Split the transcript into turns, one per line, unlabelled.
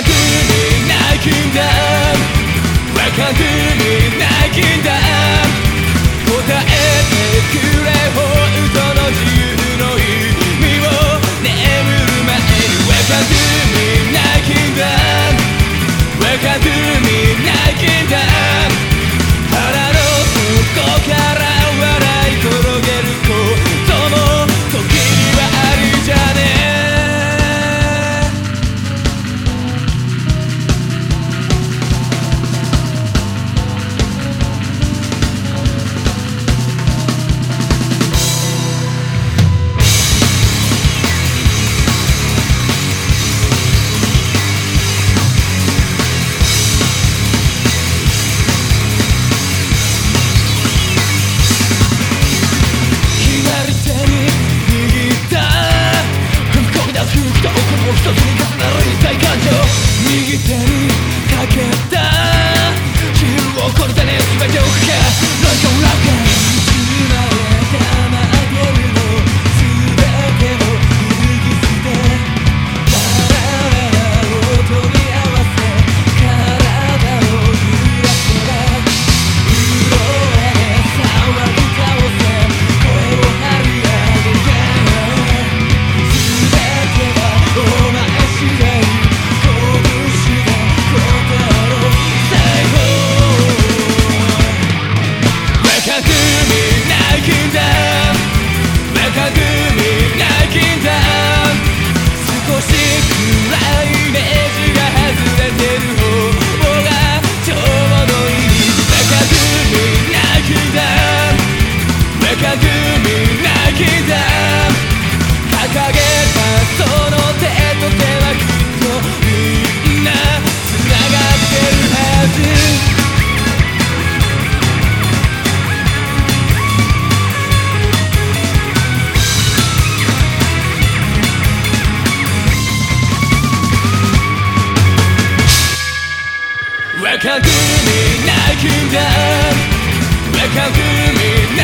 くかずに泣きだ答えてくれほらく見泣くんだ若く見泣くんだ